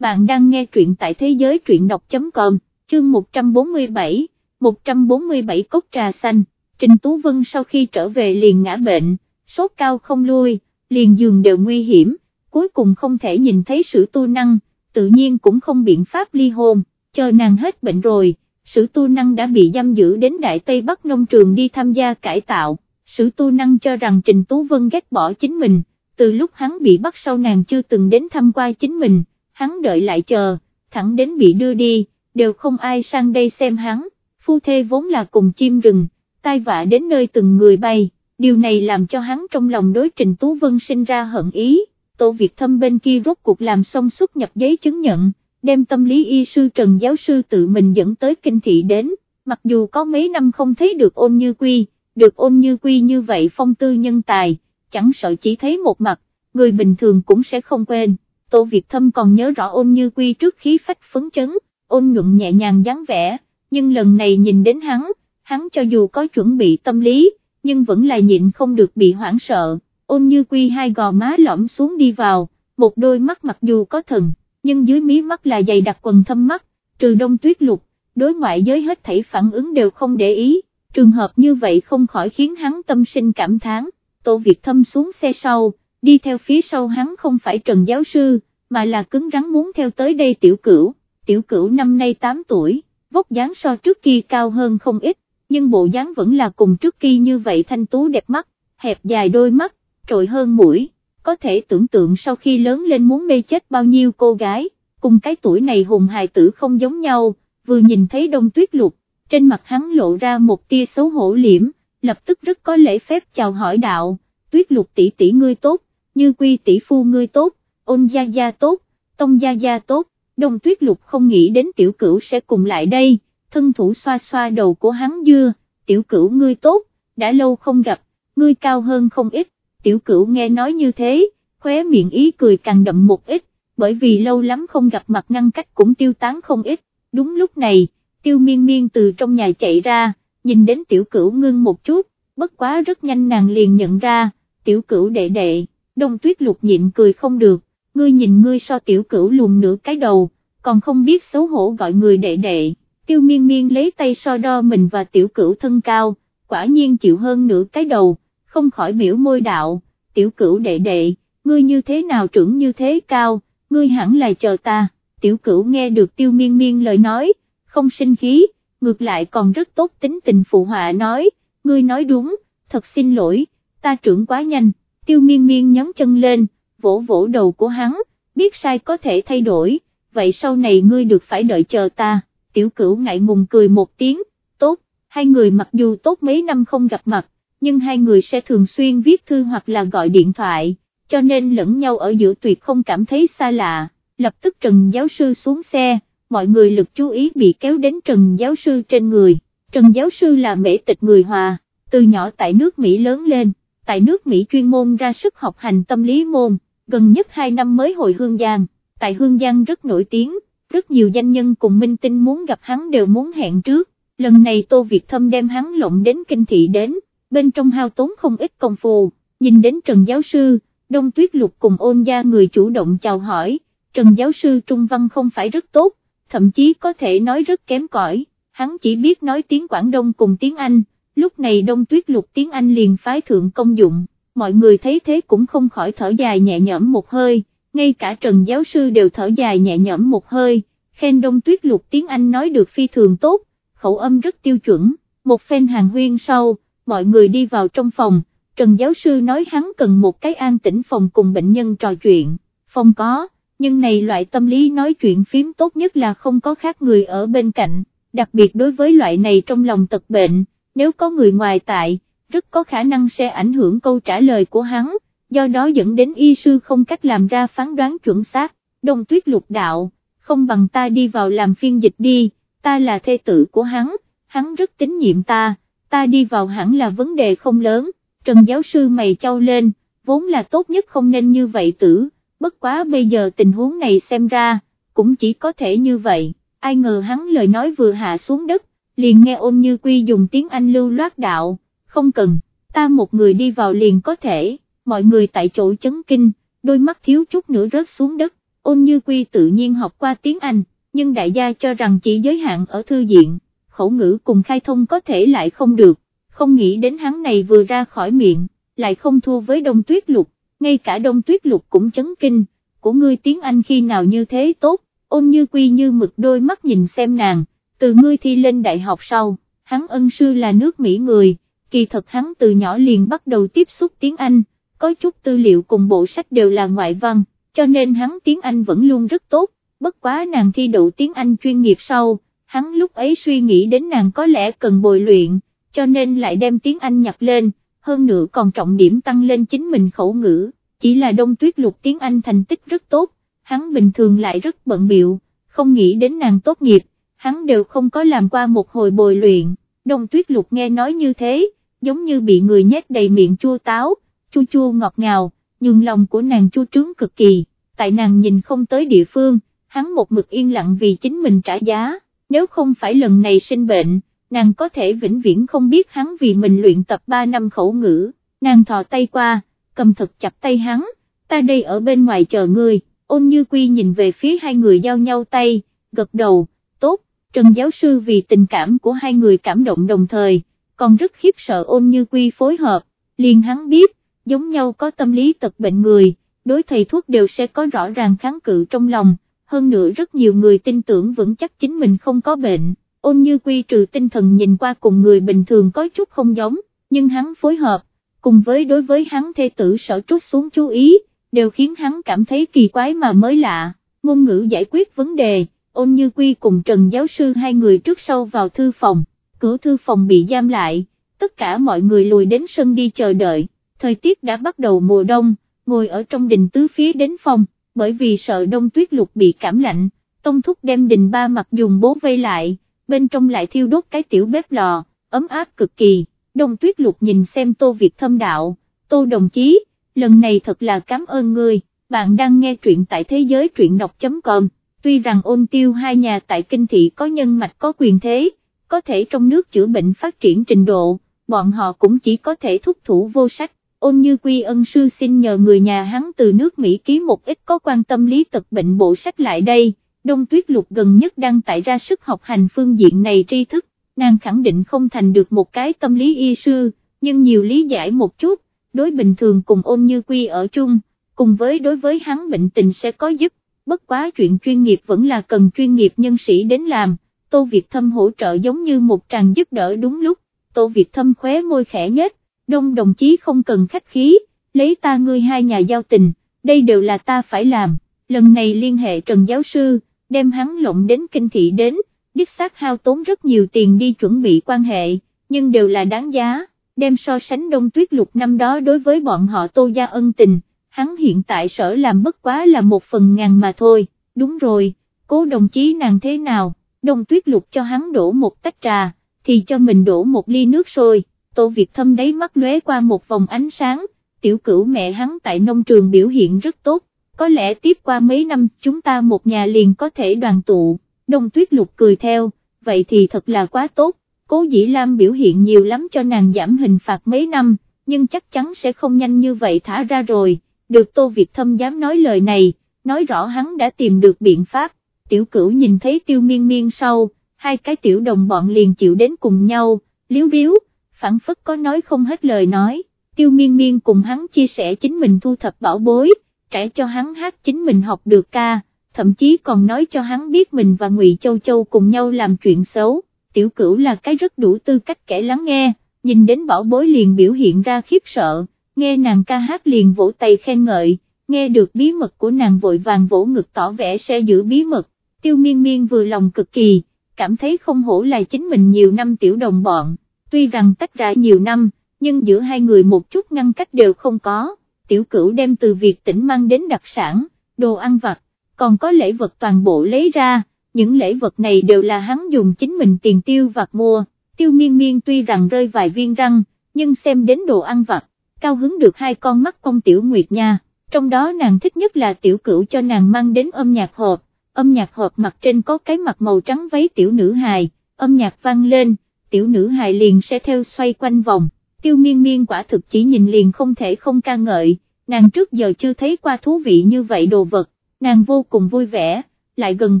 bạn đang nghe truyện tại thế giới truyện đọc.com, chương 147, 147 cốc trà xanh, Trình Tú Vân sau khi trở về liền ngã bệnh, sốt cao không lui, liền giường đều nguy hiểm, cuối cùng không thể nhìn thấy sự tu năng, tự nhiên cũng không biện pháp ly hôn, chờ nàng hết bệnh rồi, sử tu năng đã bị giam giữ đến Đại Tây Bắc nông trường đi tham gia cải tạo, sử tu năng cho rằng Trình Tú Vân ghét bỏ chính mình, từ lúc hắn bị bắt sau nàng chưa từng đến thăm qua chính mình, hắn đợi lại chờ, thẳng đến bị đưa đi, đều không ai sang đây xem hắn, phu thê vốn là cùng chim rừng, tai vạ đến nơi từng người bay, điều này làm cho hắn trong lòng đối Trình Tú Vân sinh ra hận ý, tổ Việt thâm bên kia rốt cuộc làm xong xuất nhập giấy chứng nhận, đem tâm lý y sư Trần giáo sư tự mình dẫn tới kinh thị đến, mặc dù có mấy năm không thấy được ôn như quy, được ôn như quy như vậy phong tư nhân tài, chẳng sợ chỉ thấy một mặt, người bình thường cũng sẽ không quên. Tô Việt Thâm còn nhớ rõ ôn như quy trước khí phách phấn chấn, ôn nhuận nhẹ nhàng dáng vẻ, nhưng lần này nhìn đến hắn, hắn cho dù có chuẩn bị tâm lý, nhưng vẫn là nhịn không được bị hoảng sợ, ôn như quy hai gò má lõm xuống đi vào, một đôi mắt mặc dù có thần, nhưng dưới mí mắt là dày đặc quần thâm mắt, trừ đông tuyết lục, đối ngoại giới hết thảy phản ứng đều không để ý, trường hợp như vậy không khỏi khiến hắn tâm sinh cảm thán, Tô Việt Thâm xuống xe sau, đi theo phía sau hắn không phải Trần Giáo Sư, mà là cứng rắn muốn theo tới đây tiểu cửu, tiểu cửu năm nay 8 tuổi, vóc dáng so trước kia cao hơn không ít, nhưng bộ dáng vẫn là cùng trước kia như vậy thanh tú đẹp mắt, hẹp dài đôi mắt, trội hơn mũi, có thể tưởng tượng sau khi lớn lên muốn mê chết bao nhiêu cô gái, cùng cái tuổi này hùng hài tử không giống nhau, vừa nhìn thấy đông tuyết lục, trên mặt hắn lộ ra một tia xấu hổ liễm, lập tức rất có lễ phép chào hỏi đạo, tuyết lục tỷ tỷ ngươi tốt, như quy tỷ phu ngươi tốt, ôn gia gia tốt, tông gia gia tốt, đồng tuyết lục không nghĩ đến tiểu cửu sẽ cùng lại đây, thân thủ xoa xoa đầu của hắn dưa, tiểu cửu ngươi tốt, đã lâu không gặp, ngươi cao hơn không ít, tiểu cửu nghe nói như thế, khóe miệng ý cười càng đậm một ít, bởi vì lâu lắm không gặp mặt ngăn cách cũng tiêu tán không ít, đúng lúc này, tiêu miên miên từ trong nhà chạy ra, nhìn đến tiểu cửu ngưng một chút, bất quá rất nhanh nàng liền nhận ra, tiểu cửu đệ đệ, đông tuyết lục nhịn cười không được, ngươi nhìn ngươi so tiểu cửu lùn nửa cái đầu, còn không biết xấu hổ gọi người đệ đệ, tiêu miên miên lấy tay so đo mình và tiểu cửu thân cao, quả nhiên chịu hơn nửa cái đầu, không khỏi biểu môi đạo, tiểu cửu đệ đệ, ngươi như thế nào trưởng như thế cao, ngươi hẳn là chờ ta, tiểu cửu nghe được tiêu miên miên lời nói, không sinh khí, ngược lại còn rất tốt tính tình phụ họa nói, ngươi nói đúng, thật xin lỗi, ta trưởng quá nhanh, tiêu miên miên nhắm chân lên, vỗ vỗ đầu của hắn, biết sai có thể thay đổi, vậy sau này ngươi được phải đợi chờ ta, tiểu cửu ngại ngùng cười một tiếng, tốt, hai người mặc dù tốt mấy năm không gặp mặt, nhưng hai người sẽ thường xuyên viết thư hoặc là gọi điện thoại, cho nên lẫn nhau ở giữa tuyệt không cảm thấy xa lạ, lập tức Trần giáo sư xuống xe, mọi người lực chú ý bị kéo đến Trần giáo sư trên người, Trần giáo sư là mễ tịch người Hòa, từ nhỏ tại nước Mỹ lớn lên, tại nước Mỹ chuyên môn ra sức học hành tâm lý môn, gần nhất 2 năm mới hồi Hương Giang, tại Hương Giang rất nổi tiếng, rất nhiều danh nhân cùng minh tinh muốn gặp hắn đều muốn hẹn trước, lần này Tô Việt Thâm đem hắn lộng đến kinh thị đến, bên trong hao tốn không ít công phu, nhìn đến Trần Giáo Sư, Đông Tuyết Lục cùng ôn gia người chủ động chào hỏi, Trần Giáo Sư Trung Văn không phải rất tốt, thậm chí có thể nói rất kém cỏi, hắn chỉ biết nói tiếng Quảng Đông cùng tiếng Anh, lúc này Đông Tuyết Lục tiếng Anh liền phái thượng công dụng, mọi người thấy thế cũng không khỏi thở dài nhẹ nhõm một hơi, ngay cả Trần Giáo Sư đều thở dài nhẹ nhõm một hơi, khen Đông Tuyết Lục tiếng Anh nói được phi thường tốt, khẩu âm rất tiêu chuẩn, một phen hàng huyên sau, mọi người đi vào trong phòng, Trần Giáo Sư nói hắn cần một cái an tĩnh phòng cùng bệnh nhân trò chuyện, phòng có, nhưng này loại tâm lý nói chuyện phím tốt nhất là không có khác người ở bên cạnh, đặc biệt đối với loại này trong lòng tật bệnh, nếu có người ngoài tại, rất có khả năng sẽ ảnh hưởng câu trả lời của hắn, do đó dẫn đến y sư không cách làm ra phán đoán chuẩn xác, đông tuyết lục đạo, không bằng ta đi vào làm phiên dịch đi, ta là thê tử của hắn, hắn rất tín nhiệm ta, ta đi vào hẳn là vấn đề không lớn, Trần giáo sư mày trao lên, vốn là tốt nhất không nên như vậy tử, bất quá bây giờ tình huống này xem ra, cũng chỉ có thể như vậy, ai ngờ hắn lời nói vừa hạ xuống đất, liền nghe ôn như quy dùng tiếng Anh lưu loát đạo, không cần, ta một người đi vào liền có thể, mọi người tại chỗ chấn kinh, đôi mắt thiếu chút nữa rớt xuống đất, ôn như quy tự nhiên học qua tiếng Anh, nhưng đại gia cho rằng chỉ giới hạn ở thư diện, khẩu ngữ cùng khai thông có thể lại không được, không nghĩ đến hắn này vừa ra khỏi miệng, lại không thua với đông tuyết lục, ngay cả đông tuyết lục cũng chấn kinh, của ngươi tiếng Anh khi nào như thế tốt, ôn như quy như mực đôi mắt nhìn xem nàng, từ ngươi thi lên đại học sau, hắn ân sư là nước Mỹ người, kỳ thật hắn từ nhỏ liền bắt đầu tiếp xúc tiếng Anh, có chút tư liệu cùng bộ sách đều là ngoại văn, cho nên hắn tiếng Anh vẫn luôn rất tốt, bất quá nàng thi đậu tiếng Anh chuyên nghiệp sau, hắn lúc ấy suy nghĩ đến nàng có lẽ cần bồi luyện, cho nên lại đem tiếng Anh nhặt lên, hơn nữa còn trọng điểm tăng lên chính mình khẩu ngữ, chỉ là đông tuyết lục tiếng Anh thành tích rất tốt, hắn bình thường lại rất bận biệu, không nghĩ đến nàng tốt nghiệp, hắn đều không có làm qua một hồi bồi luyện, đông tuyết lục nghe nói như thế, giống như bị người nhét đầy miệng chua táo, chua chua ngọt ngào, nhưng lòng của nàng chua trướng cực kỳ, tại nàng nhìn không tới địa phương, hắn một mực yên lặng vì chính mình trả giá, nếu không phải lần này sinh bệnh, nàng có thể vĩnh viễn không biết hắn vì mình luyện tập 3 năm khẩu ngữ, nàng thò tay qua, cầm thật chặt tay hắn, ta đây ở bên ngoài chờ ngươi, ôn như quy nhìn về phía hai người giao nhau tay, gật đầu, tốt, Trần giáo sư vì tình cảm của hai người cảm động đồng thời, còn rất khiếp sợ ôn như quy phối hợp, liền hắn biết, giống nhau có tâm lý tật bệnh người, đối thầy thuốc đều sẽ có rõ ràng kháng cự trong lòng, hơn nữa rất nhiều người tin tưởng vững chắc chính mình không có bệnh, ôn như quy trừ tinh thần nhìn qua cùng người bình thường có chút không giống, nhưng hắn phối hợp, cùng với đối với hắn thê tử sở trút xuống chú ý, đều khiến hắn cảm thấy kỳ quái mà mới lạ, ngôn ngữ giải quyết vấn đề, ôn như quy cùng Trần giáo sư hai người trước sau vào thư phòng, cửa thư phòng bị giam lại, tất cả mọi người lùi đến sân đi chờ đợi, thời tiết đã bắt đầu mùa đông, ngồi ở trong đình tứ phía đến phòng, bởi vì sợ đông tuyết lục bị cảm lạnh, tông thúc đem đình ba mặt dùng bố vây lại, bên trong lại thiêu đốt cái tiểu bếp lò, ấm áp cực kỳ, đông tuyết lục nhìn xem tô Việt thâm đạo, tô đồng chí, lần này thật là cảm ơn ngươi, bạn đang nghe truyện tại thế giới truyện đọc.com, tuy rằng ôn tiêu hai nhà tại kinh thị có nhân mạch có quyền thế, có thể trong nước chữa bệnh phát triển trình độ, bọn họ cũng chỉ có thể thúc thủ vô sách, ôn như quy ân sư xin nhờ người nhà hắn từ nước Mỹ ký một ít có quan tâm lý tật bệnh bộ sách lại đây, đông tuyết lục gần nhất đang tại ra sức học hành phương diện này tri thức, nàng khẳng định không thành được một cái tâm lý y sư, nhưng nhiều lý giải một chút, đối bình thường cùng ôn như quy ở chung, cùng với đối với hắn bệnh tình sẽ có giúp, bất quá chuyện chuyên nghiệp vẫn là cần chuyên nghiệp nhân sĩ đến làm, Tô Việt Thâm hỗ trợ giống như một tràng giúp đỡ đúng lúc, Tô Việt Thâm khóe môi khẽ nhất, đông đồng chí không cần khách khí, lấy ta ngươi hai nhà giao tình, đây đều là ta phải làm, lần này liên hệ Trần Giáo Sư, đem hắn lộng đến kinh thị đến, đích xác hao tốn rất nhiều tiền đi chuẩn bị quan hệ, nhưng đều là đáng giá, đem so sánh đông tuyết lục năm đó đối với bọn họ tô gia ân tình, hắn hiện tại sở làm bất quá là một phần ngàn mà thôi, đúng rồi, cố đồng chí nàng thế nào, đông tuyết lục cho hắn đổ một tách trà, thì cho mình đổ một ly nước sôi, Tô Việt Thâm đáy mắt lóe qua một vòng ánh sáng, tiểu cửu mẹ hắn tại nông trường biểu hiện rất tốt, có lẽ tiếp qua mấy năm chúng ta một nhà liền có thể đoàn tụ, đông tuyết lục cười theo, vậy thì thật là quá tốt, cố dĩ Lam biểu hiện nhiều lắm cho nàng giảm hình phạt mấy năm, nhưng chắc chắn sẽ không nhanh như vậy thả ra rồi, được Tô Việt Thâm dám nói lời này, nói rõ hắn đã tìm được biện pháp, tiểu cửu nhìn thấy tiêu miên miên sau, hai cái tiểu đồng bọn liền chịu đến cùng nhau, liếu riếu, phản phất có nói không hết lời nói, tiêu miên miên cùng hắn chia sẻ chính mình thu thập bảo bối, trải cho hắn hát chính mình học được ca, thậm chí còn nói cho hắn biết mình và Ngụy Châu Châu cùng nhau làm chuyện xấu, tiểu cửu là cái rất đủ tư cách kẻ lắng nghe, nhìn đến bảo bối liền biểu hiện ra khiếp sợ, nghe nàng ca hát liền vỗ tay khen ngợi, nghe được bí mật của nàng vội vàng vỗ ngực tỏ vẻ sẽ giữ bí mật, tiêu miên miên vừa lòng cực kỳ, cảm thấy không hổ là chính mình nhiều năm tiểu đồng bọn. Tuy rằng tách ra nhiều năm, nhưng giữa hai người một chút ngăn cách đều không có, tiểu cửu đem từ việc tỉnh mang đến đặc sản, đồ ăn vặt, còn có lễ vật toàn bộ lấy ra, những lễ vật này đều là hắn dùng chính mình tiền tiêu vặt mua, tiêu miên miên tuy rằng rơi vài viên răng, nhưng xem đến đồ ăn vặt, cao hứng được hai con mắt công tiểu nguyệt nha, trong đó nàng thích nhất là tiểu cửu cho nàng mang đến âm nhạc hộp, âm nhạc hộp mặt trên có cái mặt màu trắng váy tiểu nữ hài, âm nhạc vang lên, tiểu nữ hài liền sẽ theo xoay quanh vòng, tiêu miên miên quả thực chỉ nhìn liền không thể không ca ngợi, nàng trước giờ chưa thấy qua thú vị như vậy đồ vật, nàng vô cùng vui vẻ, lại gần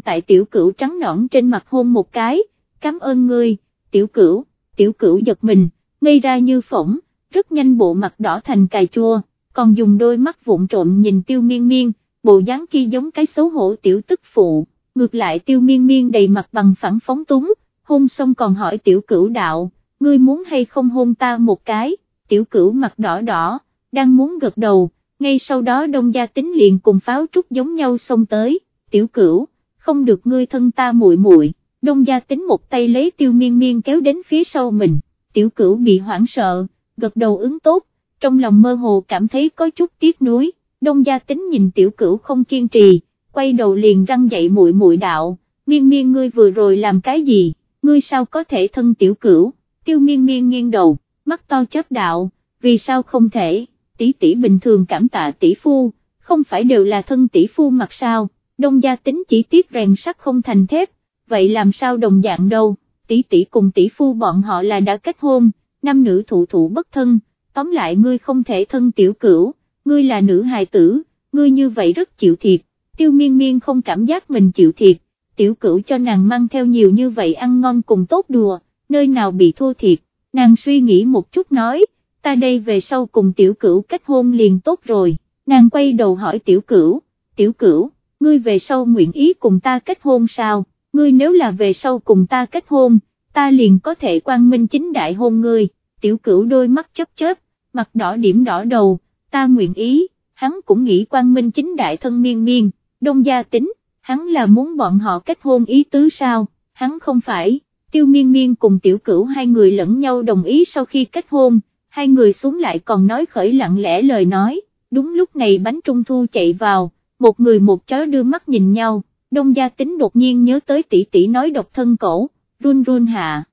tại tiểu cửu trắng nõn trên mặt hôn một cái, cảm ơn ngươi, tiểu cửu, tiểu cửu giật mình, ngây ra như phỏng, rất nhanh bộ mặt đỏ thành cà chua, còn dùng đôi mắt vụn trộm nhìn tiêu miên miên, bộ dáng kia giống cái xấu hổ tiểu tức phụ, ngược lại tiêu miên miên đầy mặt bằng phẳng phóng túng, hôn xong còn hỏi tiểu cửu đạo, ngươi muốn hay không hôn ta một cái, tiểu cửu mặt đỏ đỏ, đang muốn gật đầu, ngay sau đó đông gia tính liền cùng pháo trúc giống nhau xông tới, tiểu cửu, không được ngươi thân ta muội muội. đông gia tính một tay lấy tiêu miên miên kéo đến phía sau mình, tiểu cửu bị hoảng sợ, gật đầu ứng tốt, trong lòng mơ hồ cảm thấy có chút tiếc nuối, đông gia tính nhìn tiểu cửu không kiên trì, quay đầu liền răng dậy muội muội đạo, miên miên ngươi vừa rồi làm cái gì, ngươi sao có thể thân tiểu cửu, tiêu miên miên nghiêng đầu, mắt to chớp đạo, vì sao không thể, tỷ tỷ bình thường cảm tạ tỷ phu, không phải đều là thân tỷ phu mặt sao, đông gia tính chỉ tiếc rèn sắt không thành thép, vậy làm sao đồng dạng đâu, tỷ tỷ cùng tỷ phu bọn họ là đã kết hôn, nam nữ thụ thụ bất thân, tóm lại ngươi không thể thân tiểu cửu, ngươi là nữ hài tử, ngươi như vậy rất chịu thiệt, tiêu miên miên không cảm giác mình chịu thiệt, tiểu cửu cho nàng mang theo nhiều như vậy ăn ngon cùng tốt đùa, nơi nào bị thua thiệt, nàng suy nghĩ một chút nói, ta đây về sau cùng tiểu cửu kết hôn liền tốt rồi, nàng quay đầu hỏi tiểu cửu, tiểu cửu, ngươi về sau nguyện ý cùng ta kết hôn sao, ngươi nếu là về sau cùng ta kết hôn, ta liền có thể quang minh chính đại hôn ngươi, tiểu cửu đôi mắt chớp chớp, mặt đỏ điểm đỏ đầu, ta nguyện ý, hắn cũng nghĩ quang minh chính đại thân miên miên, đông gia tính, hắn là muốn bọn họ kết hôn ý tứ sao, hắn không phải, tiêu miên miên cùng tiểu cửu hai người lẫn nhau đồng ý sau khi kết hôn, hai người xuống lại còn nói khởi lặng lẽ lời nói, đúng lúc này bánh trung thu chạy vào, một người một chó đưa mắt nhìn nhau, đông gia tính đột nhiên nhớ tới tỷ tỷ nói độc thân cổ, run run hạ.